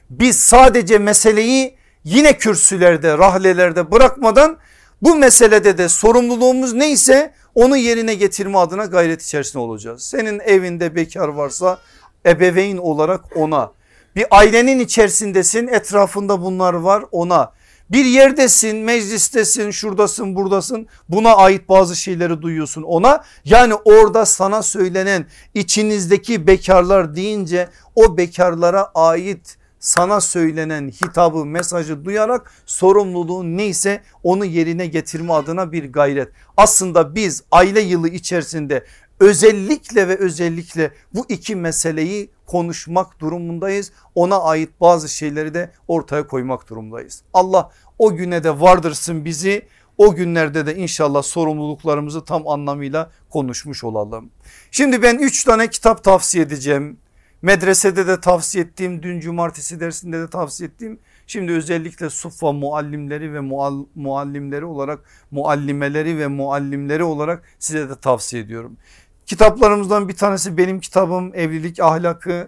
Biz sadece meseleyi yine kürsülerde rahlelerde bırakmadan bu meselede de sorumluluğumuz neyse onu yerine getirme adına gayret içerisinde olacağız. Senin evinde bekar varsa ebeveyn olarak ona bir ailenin içerisindesin etrafında bunlar var ona bir yerdesin meclistesin şuradasın buradasın buna ait bazı şeyleri duyuyorsun ona yani orada sana söylenen içinizdeki bekarlar deyince o bekarlara ait sana söylenen hitabı mesajı duyarak sorumluluğun neyse onu yerine getirme adına bir gayret. Aslında biz aile yılı içerisinde özellikle ve özellikle bu iki meseleyi konuşmak durumundayız. Ona ait bazı şeyleri de ortaya koymak durumundayız. Allah o güne de vardırsın bizi. O günlerde de inşallah sorumluluklarımızı tam anlamıyla konuşmuş olalım. Şimdi ben üç tane kitap tavsiye edeceğim. Medresede de tavsiye ettiğim dün cumartesi dersinde de tavsiye ettiğim Şimdi özellikle Suffa muallimleri ve muall muallimleri olarak muallimeleri ve muallimleri olarak size de tavsiye ediyorum. Kitaplarımızdan bir tanesi benim kitabım Evlilik Ahlakı.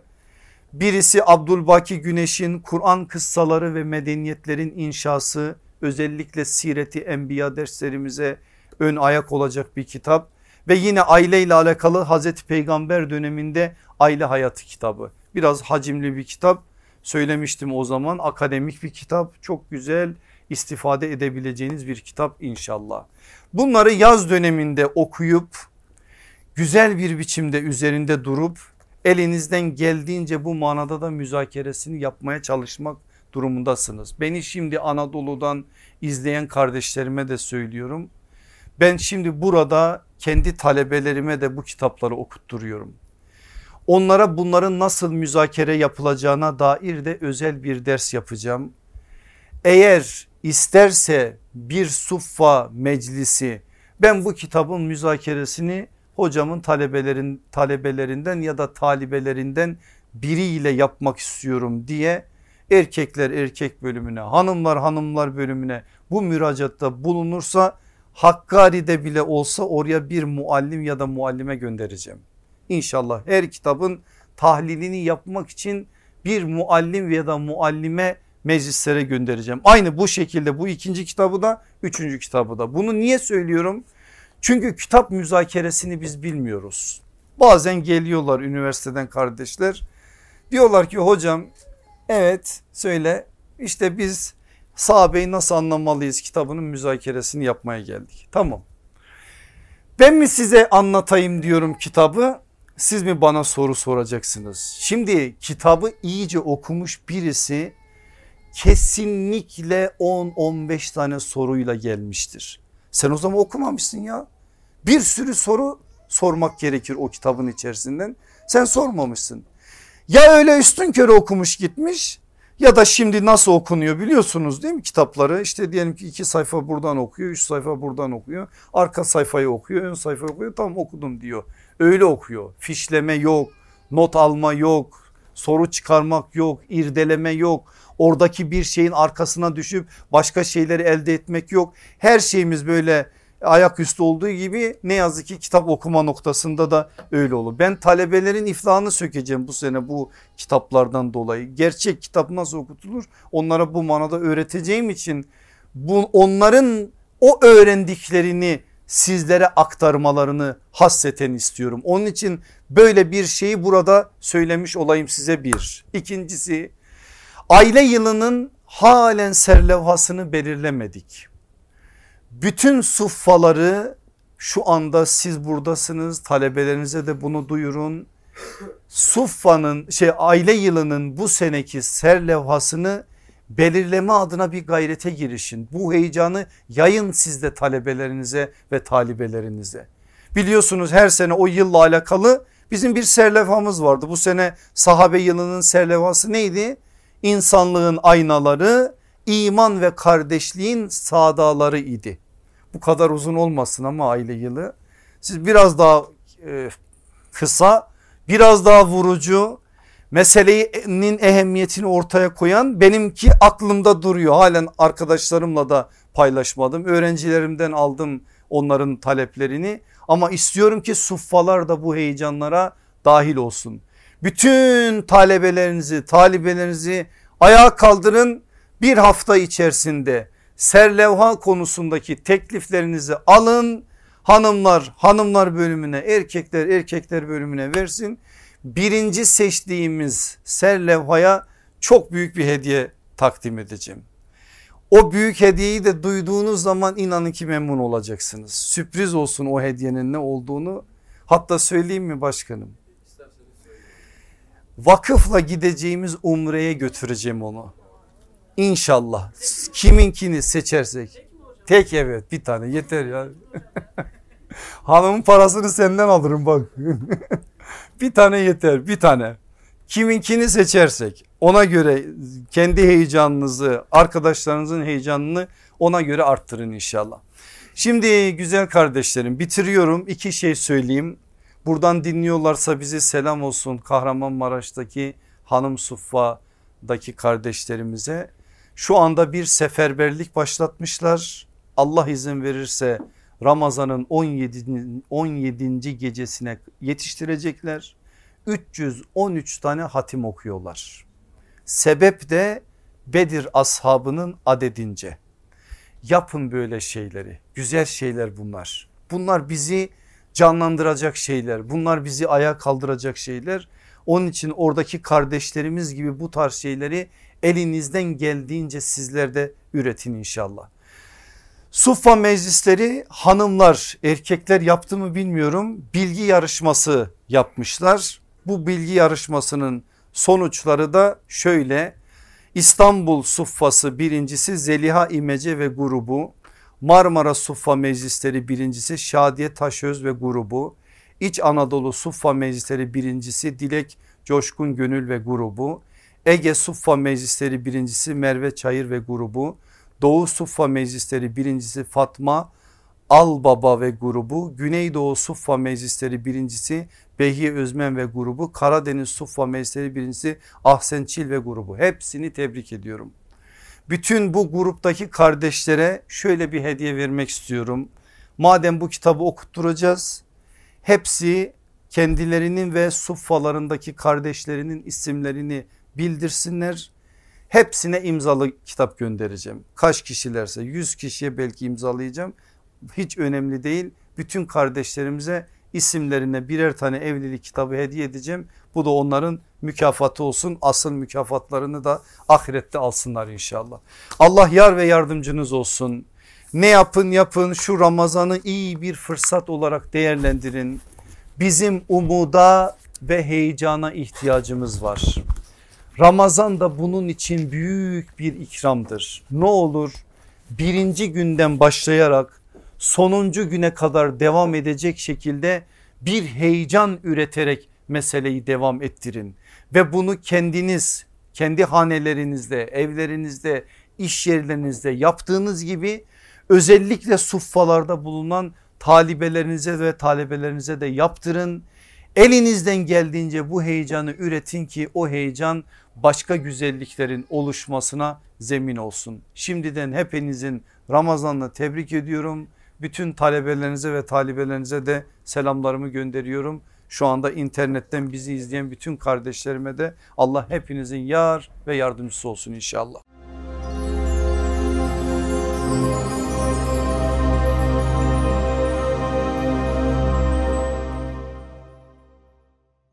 Birisi Abdülbaki Güneş'in Kur'an kıssaları ve medeniyetlerin inşası özellikle Sireti Enbiya derslerimize ön ayak olacak bir kitap. Ve yine aile ile alakalı Hazreti Peygamber döneminde aile hayatı kitabı. Biraz hacimli bir kitap söylemiştim o zaman akademik bir kitap çok güzel istifade edebileceğiniz bir kitap inşallah. Bunları yaz döneminde okuyup güzel bir biçimde üzerinde durup elinizden geldiğince bu manada da müzakeresini yapmaya çalışmak durumundasınız. Beni şimdi Anadolu'dan izleyen kardeşlerime de söylüyorum. Ben şimdi burada kendi talebelerime de bu kitapları okutturuyorum. Onlara bunların nasıl müzakere yapılacağına dair de özel bir ders yapacağım. Eğer isterse bir suffa meclisi ben bu kitabın müzakeresini hocamın talebelerin, talebelerinden ya da talibelerinden biriyle yapmak istiyorum diye erkekler erkek bölümüne hanımlar hanımlar bölümüne bu müracaatta bulunursa Hakkari'de bile olsa oraya bir muallim ya da muallime göndereceğim. İnşallah her kitabın tahlilini yapmak için bir muallim ya da muallime meclislere göndereceğim. Aynı bu şekilde bu ikinci kitabı da üçüncü kitabı da. Bunu niye söylüyorum? Çünkü kitap müzakeresini biz bilmiyoruz. Bazen geliyorlar üniversiteden kardeşler diyorlar ki hocam evet söyle işte biz sahabeyi nasıl anlamalıyız kitabının müzakeresini yapmaya geldik. Tamam ben mi size anlatayım diyorum kitabı siz mi bana soru soracaksınız? Şimdi kitabı iyice okumuş birisi kesinlikle 10-15 tane soruyla gelmiştir. Sen o zaman okumamışsın ya. Bir sürü soru sormak gerekir o kitabın içerisinden. Sen sormamışsın. Ya öyle üstün körü okumuş gitmiş ya da şimdi nasıl okunuyor biliyorsunuz değil mi kitapları? İşte diyelim ki iki sayfa buradan okuyor üç sayfa buradan okuyor arka sayfayı okuyor ön sayfayı okuyor tam okudum diyor. Öyle okuyor. Fişleme yok not alma yok soru çıkarmak yok irdeleme yok. Oradaki bir şeyin arkasına düşüp başka şeyleri elde etmek yok. Her şeyimiz böyle ayaküstü olduğu gibi ne yazık ki kitap okuma noktasında da öyle olur. Ben talebelerin iflahını sökeceğim bu sene bu kitaplardan dolayı. Gerçek kitap nasıl okutulur onlara bu manada öğreteceğim için bu, onların o öğrendiklerini sizlere aktarmalarını hasseten istiyorum. Onun için böyle bir şeyi burada söylemiş olayım size bir. İkincisi aile yılının halen serlevhasını belirlemedik bütün suffaları şu anda siz buradasınız talebelerinize de bunu duyurun. Suffanın şey aile yılının bu seneki ser levhasını belirleme adına bir gayrete girişin. Bu heyecanı yayın sizde talebelerinize ve talibelerinize. Biliyorsunuz her sene o yılla alakalı bizim bir serlevhamız vardı. Bu sene sahabe yılının serlevhası neydi? İnsanlığın aynaları iman ve kardeşliğin sadaları idi. Bu kadar uzun olmasın ama aile yılı. Siz biraz daha e, kısa biraz daha vurucu meselenin ehemmiyetini ortaya koyan benimki aklımda duruyor. Halen arkadaşlarımla da paylaşmadım. Öğrencilerimden aldım onların taleplerini ama istiyorum ki suffalar da bu heyecanlara dahil olsun. Bütün talebelerinizi, talibelerinizi ayağa kaldırın bir hafta içerisinde serlevha konusundaki tekliflerinizi alın. Hanımlar hanımlar bölümüne erkekler erkekler bölümüne versin. Birinci seçtiğimiz serlevhaya çok büyük bir hediye takdim edeceğim. O büyük hediyeyi de duyduğunuz zaman inanın ki memnun olacaksınız. Sürpriz olsun o hediyenin ne olduğunu. Hatta söyleyeyim mi başkanım? Vakıfla gideceğimiz umreye götüreceğim onu. İnşallah kiminkini seçersek. Tek evet bir tane yeter ya. Hanımın parasını senden alırım bak. bir tane yeter bir tane. Kiminkini seçersek ona göre kendi heyecanınızı arkadaşlarınızın heyecanını ona göre arttırın inşallah. Şimdi güzel kardeşlerim bitiriyorum iki şey söyleyeyim. Buradan dinliyorlarsa bize selam olsun Kahramanmaraş'taki hanım suffadaki kardeşlerimize Şu anda bir seferberlik başlatmışlar. Allah izin verirse Ramazan'ın 17. 17. gecesine yetiştirecekler. 313 tane hatim okuyorlar. Sebep de Bedir ashabının adedince. Yapın böyle şeyleri. Güzel şeyler bunlar. Bunlar bizi canlandıracak şeyler. Bunlar bizi ayağa kaldıracak şeyler. Onun için oradaki kardeşlerimiz gibi bu tarz şeyleri elinizden geldiğince sizler de üretin inşallah. Suffa meclisleri hanımlar erkekler yaptı mı bilmiyorum. Bilgi yarışması yapmışlar. Bu bilgi yarışmasının sonuçları da şöyle. İstanbul Suffası birincisi Zeliha İmece ve grubu. Marmara Suffa Meclisleri birincisi Şadiye Taşöz ve grubu. İç Anadolu Suffa Meclisleri birincisi Dilek Coşkun Gönül ve grubu Ege Suffa Meclisleri birincisi Merve Çayır ve grubu Doğu Suffa Meclisleri birincisi Fatma Albaba ve grubu Güneydoğu Suffa Meclisleri birincisi Behiye Özmen ve grubu Karadeniz Suffa Meclisleri birincisi Ahsen Çil ve grubu hepsini tebrik ediyorum. Bütün bu gruptaki kardeşlere şöyle bir hediye vermek istiyorum. Madem bu kitabı okutturacağız hepsi kendilerinin ve suffalarındaki kardeşlerinin isimlerini bildirsinler. Hepsine imzalı kitap göndereceğim. Kaç kişilerse 100 kişiye belki imzalayacağım. Hiç önemli değil. Bütün kardeşlerimize isimlerine birer tane evlilik kitabı hediye edeceğim. Bu da onların mükafatı olsun. Asıl mükafatlarını da ahirette alsınlar inşallah. Allah yar ve yardımcınız olsun. Ne yapın yapın şu Ramazan'ı iyi bir fırsat olarak değerlendirin. Bizim umuda ve heyecana ihtiyacımız var. Ramazan da bunun için büyük bir ikramdır. Ne olur birinci günden başlayarak sonuncu güne kadar devam edecek şekilde bir heyecan üreterek meseleyi devam ettirin. Ve bunu kendiniz kendi hanelerinizde evlerinizde iş yerlerinizde yaptığınız gibi özellikle suffalarda bulunan talibelerinize ve talebelerinize de yaptırın. Elinizden geldiğince bu heyecanı üretin ki o heyecan başka güzelliklerin oluşmasına zemin olsun. Şimdiden hepinizin Ramazan'la tebrik ediyorum. Bütün talebelerinize ve talibelerinize de selamlarımı gönderiyorum. Şu anda internetten bizi izleyen bütün kardeşlerime de Allah hepinizin yar ve yardımcısı olsun inşallah.